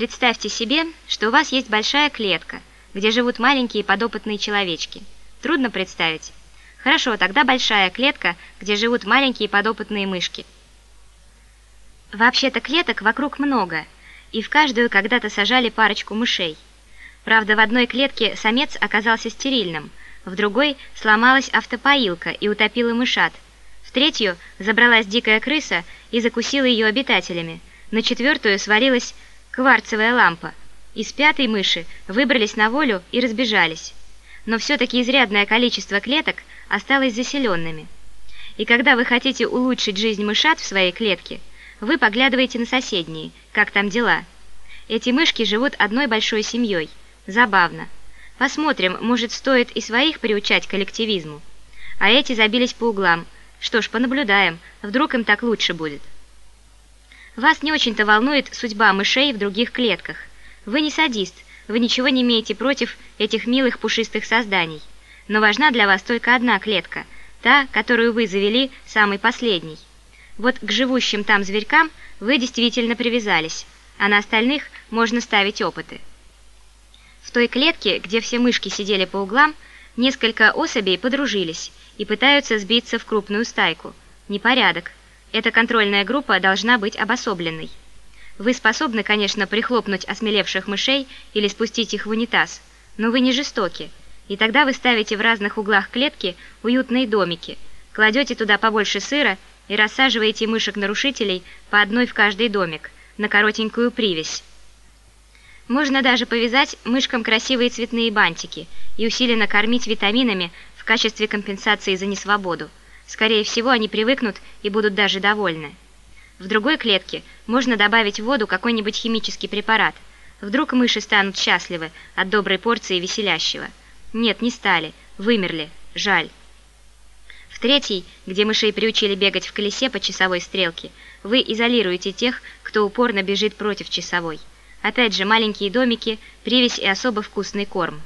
Представьте себе, что у вас есть большая клетка, где живут маленькие подопытные человечки. Трудно представить? Хорошо, тогда большая клетка, где живут маленькие подопытные мышки. Вообще-то клеток вокруг много, и в каждую когда-то сажали парочку мышей. Правда, в одной клетке самец оказался стерильным, в другой сломалась автопоилка и утопила мышат, в третью забралась дикая крыса и закусила ее обитателями, на четвертую свалилась кварцевая лампа. Из пятой мыши выбрались на волю и разбежались. Но все-таки изрядное количество клеток осталось заселенными. И когда вы хотите улучшить жизнь мышат в своей клетке, вы поглядываете на соседние, как там дела. Эти мышки живут одной большой семьей. Забавно. Посмотрим, может, стоит и своих приучать к коллективизму. А эти забились по углам. Что ж, понаблюдаем, вдруг им так лучше будет. Вас не очень-то волнует судьба мышей в других клетках. Вы не садист, вы ничего не имеете против этих милых пушистых созданий. Но важна для вас только одна клетка, та, которую вы завели самой последней. Вот к живущим там зверькам вы действительно привязались, а на остальных можно ставить опыты. В той клетке, где все мышки сидели по углам, несколько особей подружились и пытаются сбиться в крупную стайку. Непорядок. Эта контрольная группа должна быть обособленной. Вы способны, конечно, прихлопнуть осмелевших мышей или спустить их в унитаз, но вы не жестоки, и тогда вы ставите в разных углах клетки уютные домики, кладете туда побольше сыра и рассаживаете мышек-нарушителей по одной в каждый домик, на коротенькую привязь. Можно даже повязать мышкам красивые цветные бантики и усиленно кормить витаминами в качестве компенсации за несвободу. Скорее всего, они привыкнут и будут даже довольны. В другой клетке можно добавить в воду какой-нибудь химический препарат. Вдруг мыши станут счастливы от доброй порции веселящего. Нет, не стали, вымерли, жаль. В третьей, где мышей приучили бегать в колесе по часовой стрелке, вы изолируете тех, кто упорно бежит против часовой. Опять же, маленькие домики, привязь и особо вкусный корм.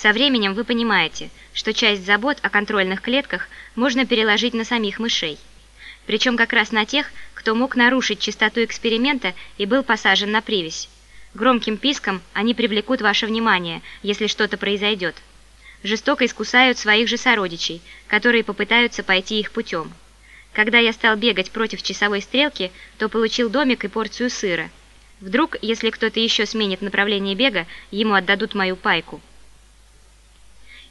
Со временем вы понимаете, что часть забот о контрольных клетках можно переложить на самих мышей. Причем как раз на тех, кто мог нарушить чистоту эксперимента и был посажен на привязь. Громким писком они привлекут ваше внимание, если что-то произойдет. Жестоко искусают своих же сородичей, которые попытаются пойти их путем. Когда я стал бегать против часовой стрелки, то получил домик и порцию сыра. Вдруг, если кто-то еще сменит направление бега, ему отдадут мою пайку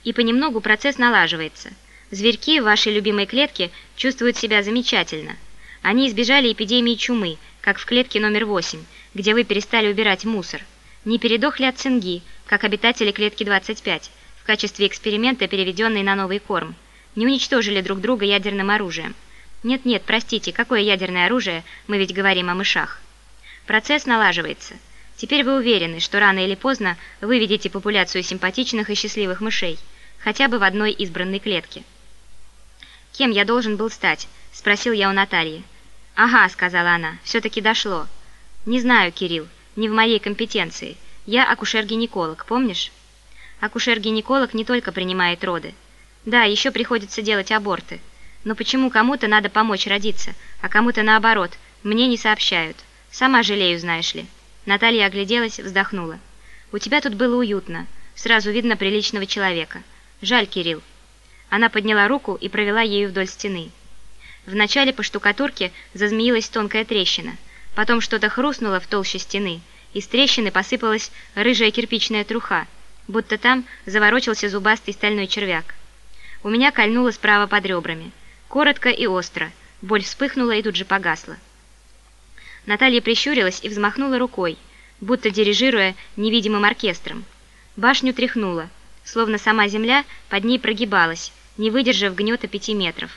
и понемногу процесс налаживается. Зверьки в вашей любимой клетке чувствуют себя замечательно. Они избежали эпидемии чумы, как в клетке номер 8, где вы перестали убирать мусор. Не передохли от цинги, как обитатели клетки 25, в качестве эксперимента, переведенной на новый корм. Не уничтожили друг друга ядерным оружием. Нет-нет, простите, какое ядерное оружие, мы ведь говорим о мышах. Процесс налаживается. Теперь вы уверены, что рано или поздно выведете популяцию симпатичных и счастливых мышей – хотя бы в одной избранной клетке. «Кем я должен был стать?» – спросил я у Натальи. «Ага», – сказала она, – «все-таки дошло». «Не знаю, Кирилл, не в моей компетенции. Я акушер-гинеколог, помнишь?» Акушер-гинеколог не только принимает роды. Да, еще приходится делать аборты. Но почему кому-то надо помочь родиться, а кому-то наоборот, мне не сообщают. Сама жалею, знаешь ли. Наталья огляделась, вздохнула. «У тебя тут было уютно. Сразу видно приличного человека. Жаль, Кирилл. Она подняла руку и провела ею вдоль стены. Вначале по штукатурке зазмеилась тонкая трещина, потом что-то хрустнуло в толще стены, из трещины посыпалась рыжая кирпичная труха, будто там заворочился зубастый стальной червяк. У меня кольнуло справа под ребрами. Коротко и остро. Боль вспыхнула и тут же погасла. Наталья прищурилась и взмахнула рукой, будто дирижируя невидимым оркестром. Башню тряхнула, словно сама земля под ней прогибалась, не выдержав гнета пяти метров.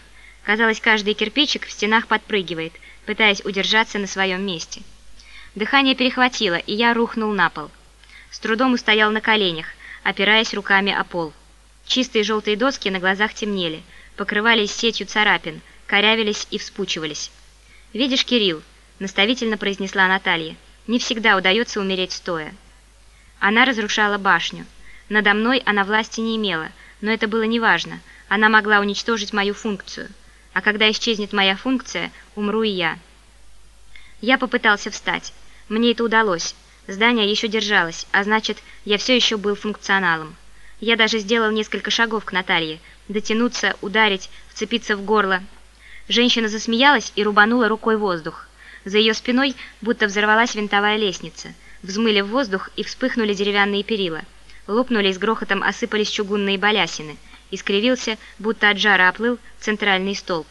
Казалось, каждый кирпичик в стенах подпрыгивает, пытаясь удержаться на своем месте. Дыхание перехватило, и я рухнул на пол. С трудом устоял на коленях, опираясь руками о пол. Чистые желтые доски на глазах темнели, покрывались сетью царапин, корявились и вспучивались. «Видишь, Кирилл», — наставительно произнесла Наталья, — «не всегда удается умереть стоя». Она разрушала башню. Надо мной она власти не имела, но это было неважно. Она могла уничтожить мою функцию. А когда исчезнет моя функция, умру и я. Я попытался встать. Мне это удалось. Здание еще держалось, а значит, я все еще был функционалом. Я даже сделал несколько шагов к Наталье, дотянуться, ударить, вцепиться в горло. Женщина засмеялась и рубанула рукой воздух. За ее спиной будто взорвалась винтовая лестница. Взмыли в воздух и вспыхнули деревянные перила. Лопнули с грохотом осыпались чугунные балясины. Искривился, будто от жара оплыл, центральный столб.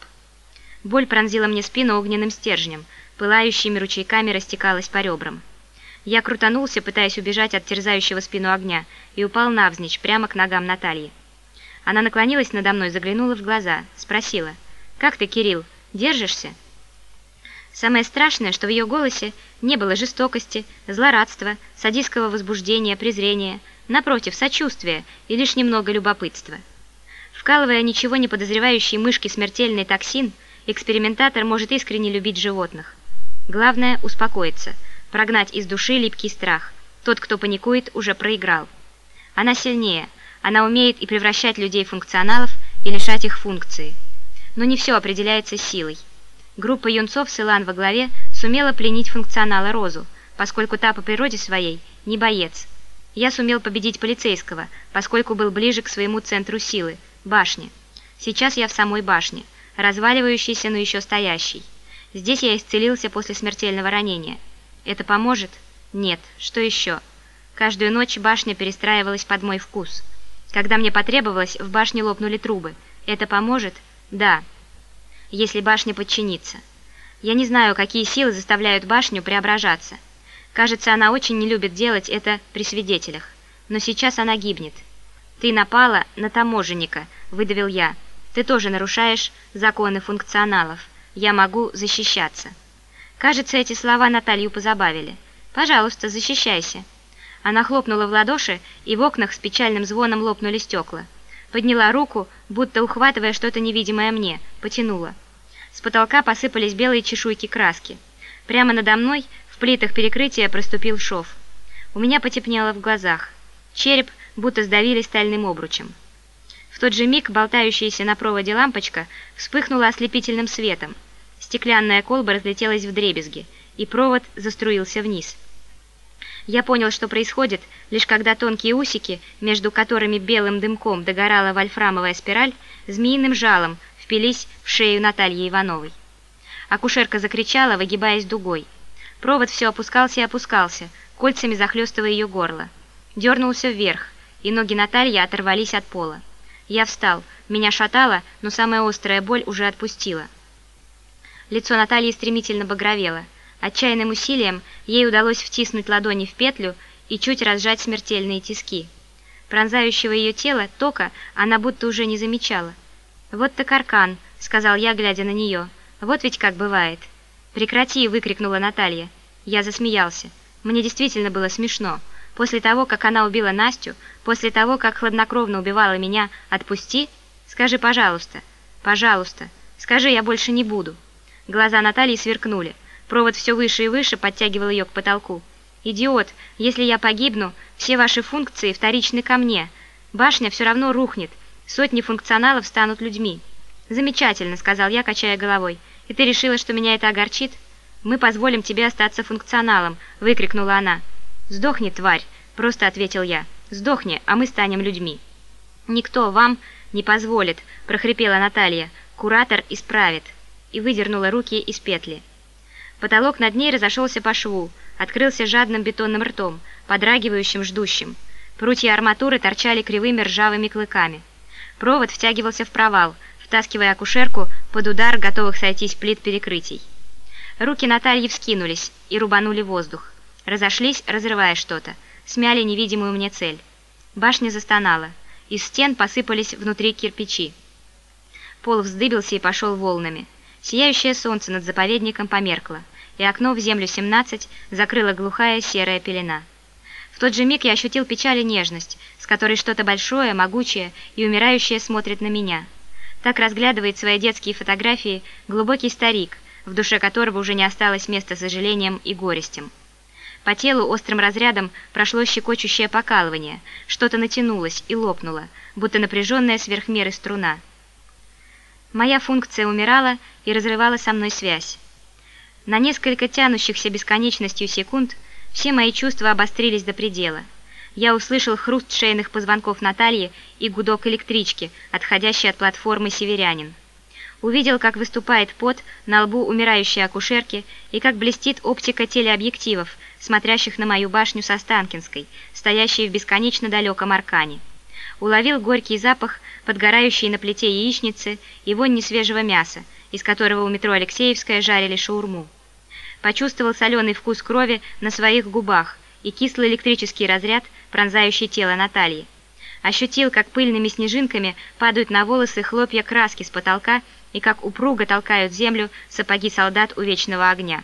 Боль пронзила мне спину огненным стержнем, пылающими ручейками растекалась по ребрам. Я крутанулся, пытаясь убежать от терзающего спину огня, и упал навзничь, прямо к ногам Натальи. Она наклонилась надо мной, заглянула в глаза, спросила, «Как ты, Кирилл, держишься?» Самое страшное, что в ее голосе не было жестокости, злорадства, садистского возбуждения, презрения, напротив, сочувствия и лишь немного любопытства. Вкалывая ничего не подозревающей мышке смертельный токсин, экспериментатор может искренне любить животных. Главное – успокоиться, прогнать из души липкий страх. Тот, кто паникует, уже проиграл. Она сильнее, она умеет и превращать людей в функционалов, и лишать их функции. Но не все определяется силой. Группа юнцов с Илан во главе сумела пленить функционала Розу, поскольку та по природе своей не боец. Я сумел победить полицейского, поскольку был ближе к своему центру силы – башне. Сейчас я в самой башне, разваливающейся, но еще стоящей. Здесь я исцелился после смертельного ранения. Это поможет? Нет. Что еще? Каждую ночь башня перестраивалась под мой вкус. Когда мне потребовалось, в башне лопнули трубы. Это поможет? Да. Если башня подчинится. Я не знаю, какие силы заставляют башню преображаться. Кажется, она очень не любит делать это при свидетелях. Но сейчас она гибнет. «Ты напала на таможенника», — выдавил я. «Ты тоже нарушаешь законы функционалов» я могу защищаться. Кажется, эти слова Наталью позабавили. «Пожалуйста, защищайся». Она хлопнула в ладоши, и в окнах с печальным звоном лопнули стекла. Подняла руку, будто ухватывая что-то невидимое мне, потянула. С потолка посыпались белые чешуйки краски. Прямо надо мной плитах перекрытия проступил шов. У меня потемнело в глазах. Череп будто сдавили стальным обручем. В тот же миг болтающаяся на проводе лампочка вспыхнула ослепительным светом. Стеклянная колба разлетелась в дребезги, и провод заструился вниз. Я понял, что происходит, лишь когда тонкие усики, между которыми белым дымком догорала вольфрамовая спираль, змеиным жалом впились в шею Натальи Ивановой. Акушерка закричала, выгибаясь дугой. Провод все опускался и опускался, кольцами захлестывая ее горло. Дернулся вверх, и ноги Натальи оторвались от пола. Я встал, меня шатало, но самая острая боль уже отпустила. Лицо Натальи стремительно багровело. Отчаянным усилием ей удалось втиснуть ладони в петлю и чуть разжать смертельные тиски. Пронзающего ее тело тока она будто уже не замечала. «Вот так аркан», — сказал я, глядя на нее. «Вот ведь как бывает». «Прекрати!» — выкрикнула Наталья. Я засмеялся. Мне действительно было смешно. После того, как она убила Настю, после того, как хладнокровно убивала меня, отпусти? Скажи, пожалуйста. Пожалуйста. Скажи, я больше не буду. Глаза Натальи сверкнули. Провод все выше и выше подтягивал ее к потолку. «Идиот! Если я погибну, все ваши функции вторичны ко мне. Башня все равно рухнет. Сотни функционалов станут людьми». «Замечательно», — сказал я, качая головой. «И ты решила, что меня это огорчит?» «Мы позволим тебе остаться функционалом», — выкрикнула она. «Сдохни, тварь!» – просто ответил я. «Сдохни, а мы станем людьми». «Никто вам не позволит», – прохрипела Наталья. «Куратор исправит». И выдернула руки из петли. Потолок над ней разошелся по шву, открылся жадным бетонным ртом, подрагивающим, ждущим. Прутья арматуры торчали кривыми ржавыми клыками. Провод втягивался в провал, втаскивая акушерку под удар готовых сойтись плит перекрытий. Руки Натальи вскинулись и рубанули воздух. Разошлись, разрывая что-то. Смяли невидимую мне цель. Башня застонала. Из стен посыпались внутри кирпичи. Пол вздыбился и пошел волнами. Сияющее солнце над заповедником померкло, и окно в землю 17 закрыла глухая серая пелена. В тот же миг я ощутил печаль и нежность, с которой что-то большое, могучее и умирающее смотрит на меня. Так разглядывает свои детские фотографии глубокий старик, в душе которого уже не осталось места сожалением и горестям. По телу острым разрядом прошло щекочущее покалывание, что-то натянулось и лопнуло, будто напряженная сверх меры струна. Моя функция умирала и разрывала со мной связь. На несколько тянущихся бесконечностью секунд Все мои чувства обострились до предела. Я услышал хруст шейных позвонков Натальи и гудок электрички, отходящей от платформы «Северянин». Увидел, как выступает пот на лбу умирающей акушерки и как блестит оптика телеобъективов, смотрящих на мою башню со Станкинской, стоящей в бесконечно далеком аркане. Уловил горький запах подгорающей на плите яичницы и вонь несвежего мяса, из которого у метро Алексеевская жарили шаурму. Почувствовал соленый вкус крови на своих губах и кислый электрический разряд, пронзающий тело Натальи. Ощутил, как пыльными снежинками падают на волосы хлопья краски с потолка и как упруго толкают землю сапоги солдат у вечного огня.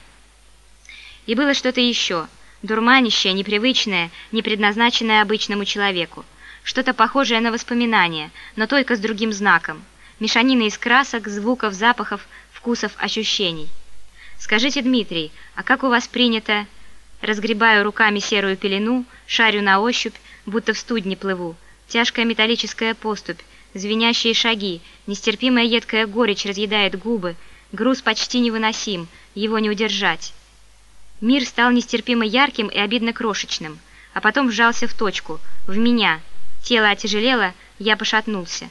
И было что-то еще, дурманящее, непривычное, не предназначенное обычному человеку. Что-то похожее на воспоминание, но только с другим знаком. Мешанина из красок, звуков, запахов, вкусов, ощущений. «Скажите, Дмитрий, а как у вас принято...» Разгребаю руками серую пелену, шарю на ощупь, будто в студне плыву. Тяжкая металлическая поступь, звенящие шаги, нестерпимая едкая горечь разъедает губы, груз почти невыносим, его не удержать. Мир стал нестерпимо ярким и обидно крошечным, а потом вжался в точку, в меня. Тело отяжелело, я пошатнулся.